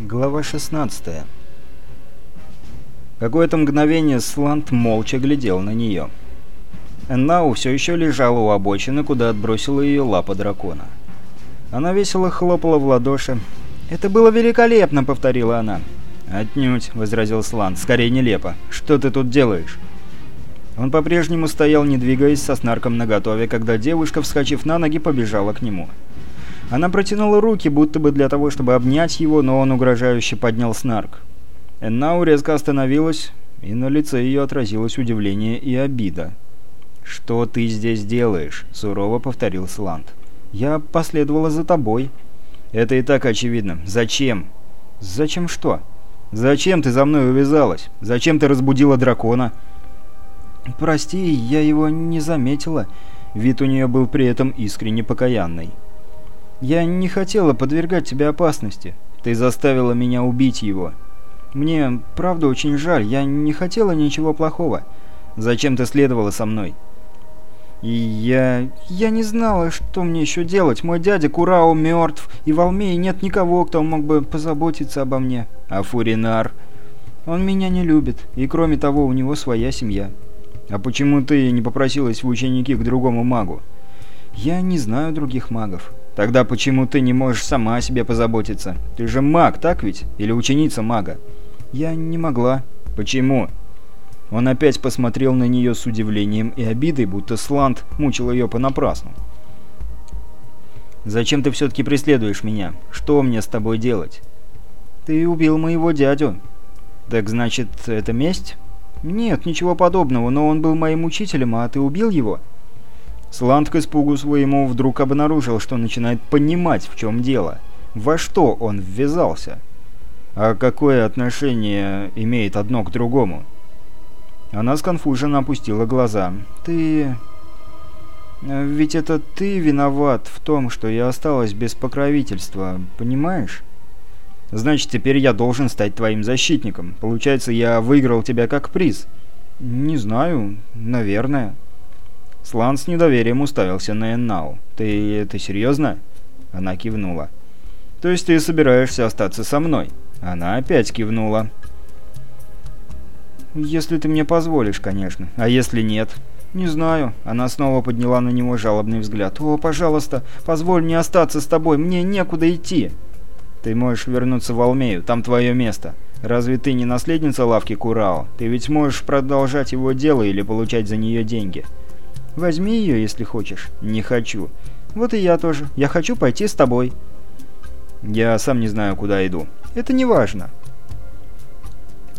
Глава 16 Какое-то мгновение Слант молча глядел на нее. Эннау все еще лежала у обочины, куда отбросила ее лапа дракона. Она весело хлопала в ладоши. «Это было великолепно!» — повторила она. «Отнюдь!» — возразил Слант. «Скорее нелепо. Что ты тут делаешь?» Он по-прежнему стоял, не двигаясь, со снарком наготове, когда девушка, вскочив на ноги, побежала к нему. Она протянула руки, будто бы для того, чтобы обнять его, но он угрожающе поднял снарк. Эннау резко остановилась, и на лице ее отразилось удивление и обида. «Что ты здесь делаешь?» — сурово повторил Сланд. «Я последовала за тобой». «Это и так очевидно. Зачем?» «Зачем что?» «Зачем ты за мной увязалась? Зачем ты разбудила дракона?» «Прости, я его не заметила». Вид у нее был при этом искренне покаянный. Я не хотела подвергать тебя опасности. Ты заставила меня убить его. Мне, правда, очень жаль. Я не хотела ничего плохого. Зачем ты следовала со мной?» И я... я не знала, что мне еще делать. Мой дядя Курао мертв, и в Алмее нет никого, кто мог бы позаботиться обо мне. А Фуринар... Он меня не любит, и кроме того, у него своя семья. А почему ты не попросилась в ученики к другому магу? Я не знаю других магов. Тогда почему ты не можешь сама о себе позаботиться? Ты же маг, так ведь? Или ученица мага? Я не могла. Почему? Он опять посмотрел на нее с удивлением и обидой, будто Сланд мучил ее понапрасну. «Зачем ты все-таки преследуешь меня? Что мне с тобой делать?» «Ты убил моего дядю». «Так значит, это месть?» «Нет, ничего подобного, но он был моим учителем, а ты убил его?» Сланд к испугу своему вдруг обнаружил, что начинает понимать, в чем дело. Во что он ввязался? А какое отношение имеет одно к другому? Она сконфуженно опустила глаза. «Ты... ведь это ты виноват в том, что я осталась без покровительства, понимаешь?» «Значит, теперь я должен стать твоим защитником. Получается, я выиграл тебя как приз?» «Не знаю. Наверное». Слан с недоверием уставился на Эннау. «Ты это серьезно?» Она кивнула. «То есть ты собираешься остаться со мной?» Она опять кивнула. «Если ты мне позволишь, конечно. А если нет?» «Не знаю». Она снова подняла на него жалобный взгляд. «О, пожалуйста, позволь мне остаться с тобой. Мне некуда идти». «Ты можешь вернуться в Алмею. Там твое место. Разве ты не наследница лавки Курао? Ты ведь можешь продолжать его дело или получать за нее деньги». Возьми ее, если хочешь. Не хочу. Вот и я тоже. Я хочу пойти с тобой. Я сам не знаю, куда иду. Это не важно.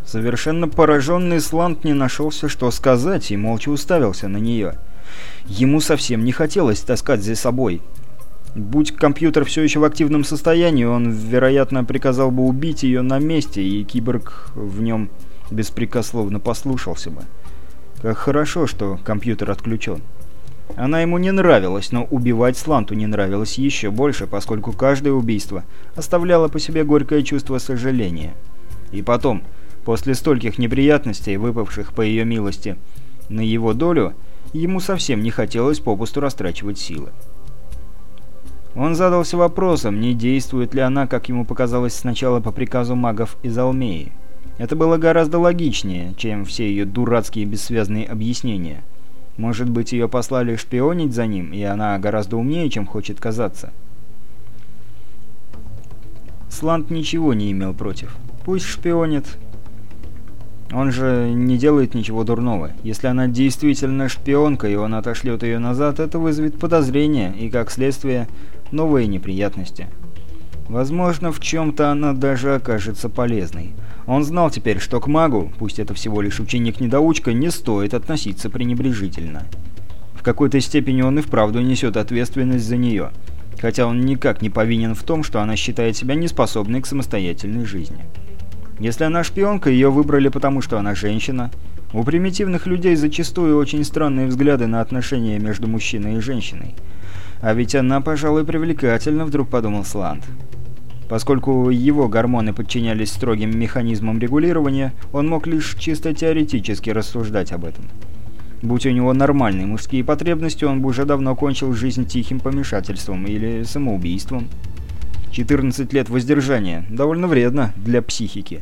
Совершенно пораженный Слант не нашелся, что сказать, и молча уставился на нее. Ему совсем не хотелось таскать за собой. Будь компьютер все еще в активном состоянии, он, вероятно, приказал бы убить ее на месте, и киборг в нем беспрекословно послушался бы. Как хорошо, что компьютер отключен. Она ему не нравилась, но убивать Сланту не нравилось еще больше, поскольку каждое убийство оставляло по себе горькое чувство сожаления. И потом, после стольких неприятностей, выпавших по ее милости на его долю, ему совсем не хотелось попусту растрачивать силы. Он задался вопросом, не действует ли она, как ему показалось сначала по приказу магов из Алмеи. Это было гораздо логичнее, чем все ее дурацкие бессвязные объяснения. Может быть, ее послали шпионить за ним, и она гораздо умнее, чем хочет казаться. Сланд ничего не имел против. Пусть шпионит. Он же не делает ничего дурного. Если она действительно шпионка, и он отошлет ее назад, это вызовет подозрения и, как следствие, новые неприятности. Возможно, в чем-то она даже окажется полезной. Он знал теперь, что к магу, пусть это всего лишь ученик-недоучка, не стоит относиться пренебрежительно. В какой-то степени он и вправду несет ответственность за нее, хотя он никак не повинен в том, что она считает себя неспособной к самостоятельной жизни. Если она шпионка, ее выбрали потому, что она женщина. У примитивных людей зачастую очень странные взгляды на отношения между мужчиной и женщиной. А ведь она, пожалуй, привлекательна, вдруг подумал Сланд. Поскольку его гормоны подчинялись строгим механизмам регулирования, он мог лишь чисто теоретически рассуждать об этом. Будь у него нормальные мужские потребности, он бы уже давно кончил жизнь тихим помешательством или самоубийством. 14 лет воздержания. Довольно вредно для психики.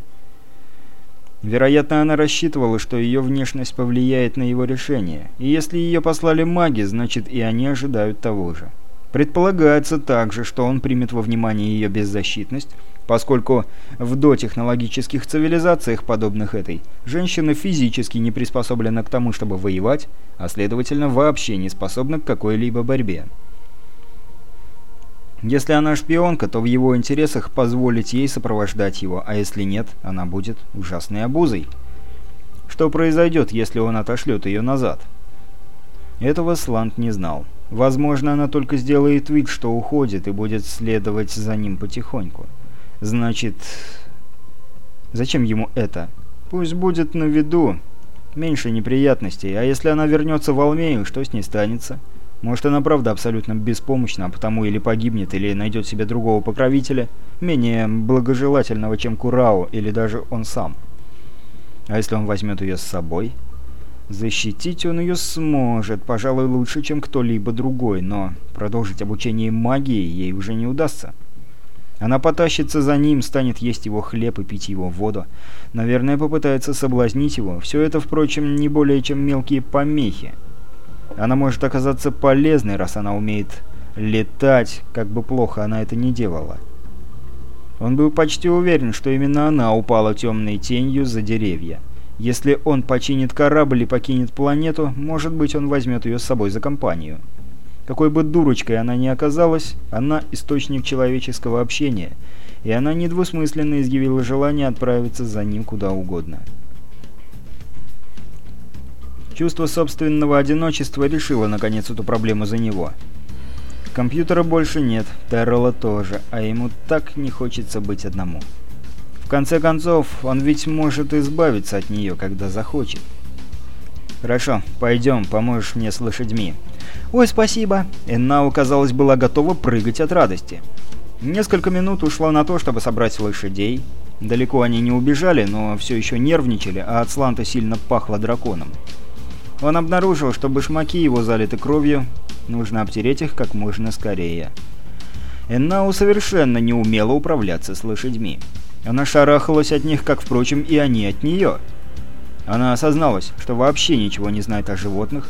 Вероятно, она рассчитывала, что ее внешность повлияет на его решение. И если ее послали маги, значит и они ожидают того же. Предполагается также, что он примет во внимание ее беззащитность, поскольку в дотехнологических цивилизациях, подобных этой, женщина физически не приспособлена к тому, чтобы воевать, а следовательно вообще не способна к какой-либо борьбе. Если она шпионка, то в его интересах позволить ей сопровождать его, а если нет, она будет ужасной обузой. Что произойдет, если он отошлет ее назад? Этого Сланд не знал. Возможно, она только сделает вид, что уходит, и будет следовать за ним потихоньку. Значит... Зачем ему это? Пусть будет на виду. Меньше неприятностей. А если она вернется в Алмею, что с ней станется? Может, она правда абсолютно беспомощна, а потому или погибнет, или найдет себе другого покровителя, менее благожелательного, чем Курао, или даже он сам. А если он возьмет ее с собой? Защитить он ее сможет, пожалуй, лучше, чем кто-либо другой, но продолжить обучение магии ей уже не удастся. Она потащится за ним, станет есть его хлеб и пить его воду. Наверное, попытается соблазнить его. Все это, впрочем, не более чем мелкие помехи. Она может оказаться полезной, раз она умеет летать, как бы плохо она это не делала. Он был почти уверен, что именно она упала темной тенью за деревья. Если он починит корабль и покинет планету, может быть, он возьмет ее с собой за компанию. Какой бы дурочкой она ни оказалась, она источник человеческого общения, и она недвусмысленно изъявила желание отправиться за ним куда угодно. Чувство собственного одиночества решило, наконец, эту проблему за него. Компьютера больше нет, Террелла тоже, а ему так не хочется быть одному. В конце концов, он ведь может избавиться от нее, когда захочет. «Хорошо, пойдем, поможешь мне с лошадьми». «Ой, спасибо!» Эннау, казалось, была готова прыгать от радости. Несколько минут ушло на то, чтобы собрать лошадей. Далеко они не убежали, но все еще нервничали, а от Сланта сильно пахло драконом. Он обнаружил, что башмаки его залиты кровью, нужно обтереть их как можно скорее. Эннау совершенно не умела управляться с лошадьми. Она шарахалась от них, как, впрочем, и они от нее. Она осозналась, что вообще ничего не знает о животных,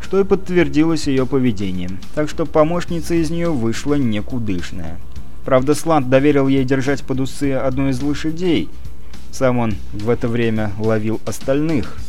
что и подтвердилось ее поведением, так что помощница из нее вышла никудышная. Правда, Сланд доверил ей держать под усы одну из лошадей. Сам он в это время ловил остальных –